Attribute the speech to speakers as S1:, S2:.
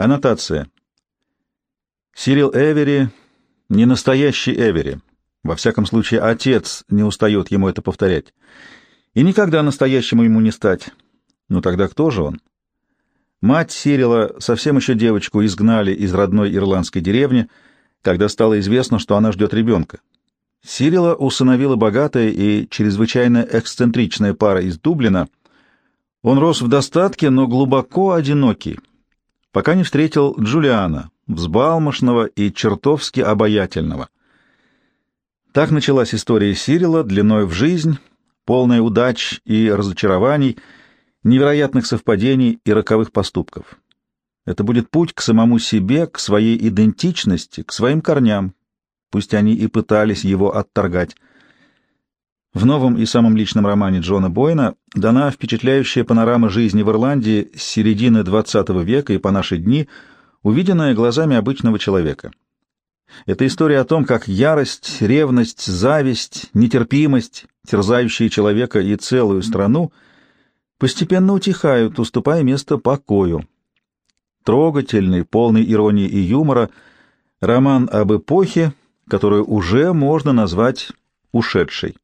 S1: Аннотация. Сирил Эвери — не настоящий Эвери. Во всяком случае, отец не устает ему это повторять. И никогда настоящему ему не стать. Ну тогда кто же он? Мать Сирила, совсем еще девочку, изгнали из родной ирландской деревни, когда стало известно, что она ждет ребенка. Сирила усыновила богатая и чрезвычайно эксцентричная пара из Дублина. Он рос в достатке, но глубоко одинокий, пока не встретил Джулиана, взбалмошного и чертовски обаятельного. Так началась история Сирила длиной в жизнь, полная удач и разочарований — невероятных совпадений и роковых поступков. Это будет путь к самому себе, к своей идентичности, к своим корням, пусть они и пытались его отторгать. В новом и самом личном романе Джона Бойна дана впечатляющая панорама жизни в Ирландии с середины XX века и по наши дни, увиденная глазами обычного человека. Это история о том, как ярость, ревность, зависть, нетерпимость, терзающие человека и целую страну — постепенно утихают, уступая место покою. Трогательный, полный иронии и юмора, роман об эпохе, которую уже можно назвать ушедшей.